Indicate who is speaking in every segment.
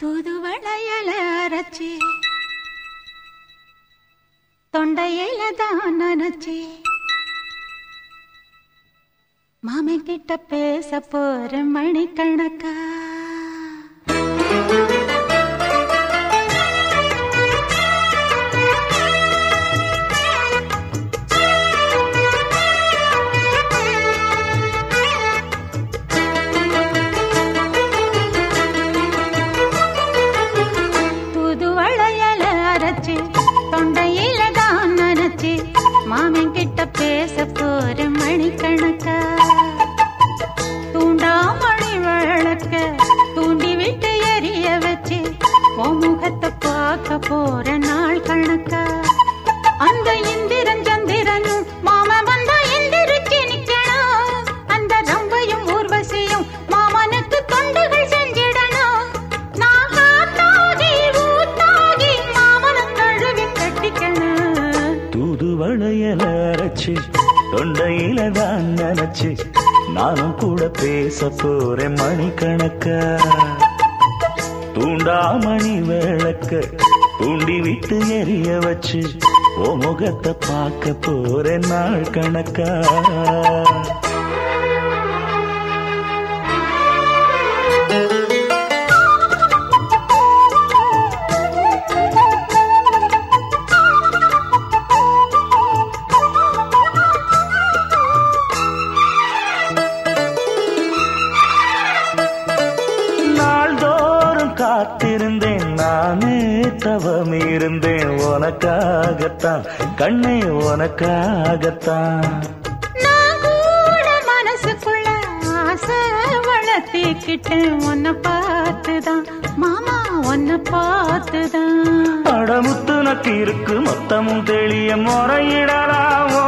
Speaker 1: தூதுவளையல அரைச்சி தொண்டையில தான் நினைச்சி மாமன் கிட்ட பேச போற மணிக்கணக்கா. நினைச்சு
Speaker 2: தொண்டையில தான் நினைச்சு நானும் கூட பேச போறேன் மணிக்கணக்கா. தூண்டாமணி விளக்க தூண்டி விட்டு எரிய வச்சு ஓ முகத்தை பார்க்க போறேன் நாள் கணக்கா. நானே தவம் இருந்தேன் உனக்காகத்தான். கண்ணே உனக்காகத்தான்.
Speaker 1: மனசுக்குள்ள ஆசை வளர்த்திக்கிட்டேன். உன்னை பார்த்துதான் மாமா உன்னை பார்த்துதான்.
Speaker 2: அடமுத்து நக்கு இருக்கு மொத்தமும் தெளிய முறையிடலாமோ?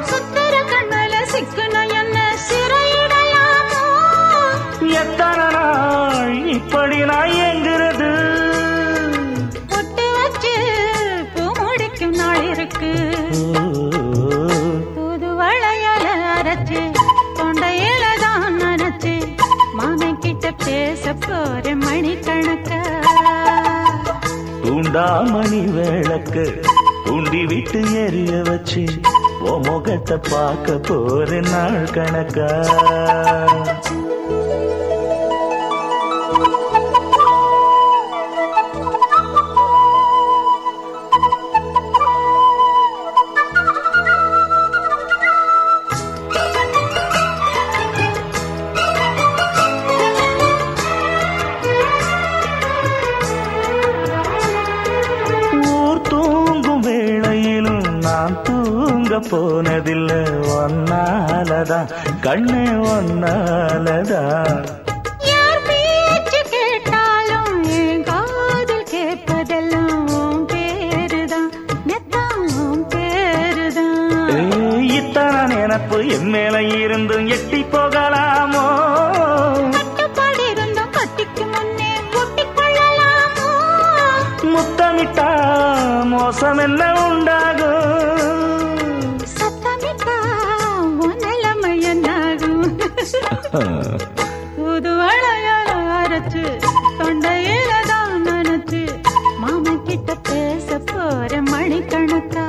Speaker 1: சுத்தர கண்ணல சிக்கன என்ன சிறையிடையாமோ
Speaker 2: எத்தனை நாள் இப்படி நான் தூண்டாமணி விளக்கு தூண்டி விட்டு எரிய வச்சு ஓ முகத்தை பார்க்க போற நாள் கணக்கா. நான் தூங்க போனதில்லை ஒன்னாலதான் கண்ணே ஒன்னாலதான் நினப்பு என் மேல இருந்தும் எட்டி போகலாமோ? முத்தமிட்டா மோசம் என்ன உண்டாகும்?
Speaker 1: சத்தமிட்டா உன் நிலைமை என்னாகும் புது வளையால அரைச்சு தொண்டையில தான் நினைச்சு மாமன் கிட்ட பேச போற மணிக்கணக்கா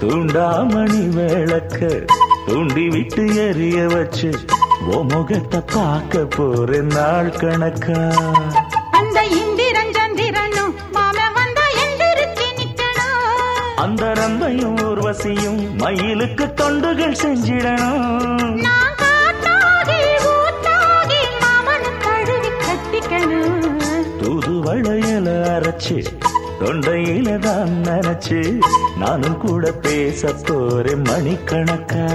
Speaker 2: தூண்டாமணி விளக்க தூண்டி விட்டு எரிய வச்சு ஓ முகத்தை பார்க்க போற நாள் கணக்கா.
Speaker 1: அந்த இந்திரன் சந்திரனும் மாமன் வந்தா எந்திரிச்சு நிக்கணும்.
Speaker 2: அந்த ரம்பையும் ஊர்வசியும் மயிலுக்கு தொண்டுகள் செஞ்சிடணும்.
Speaker 1: நான் காத்தாகி ஊத்தாகி மாமனை தழுவி கட்டிக்கணும்.
Speaker 2: தூது வளையல அரைச்சு தொண்டையில தான் நினைச்சு நானும் கூட பேச போறேன் மணிக்கணக்கா.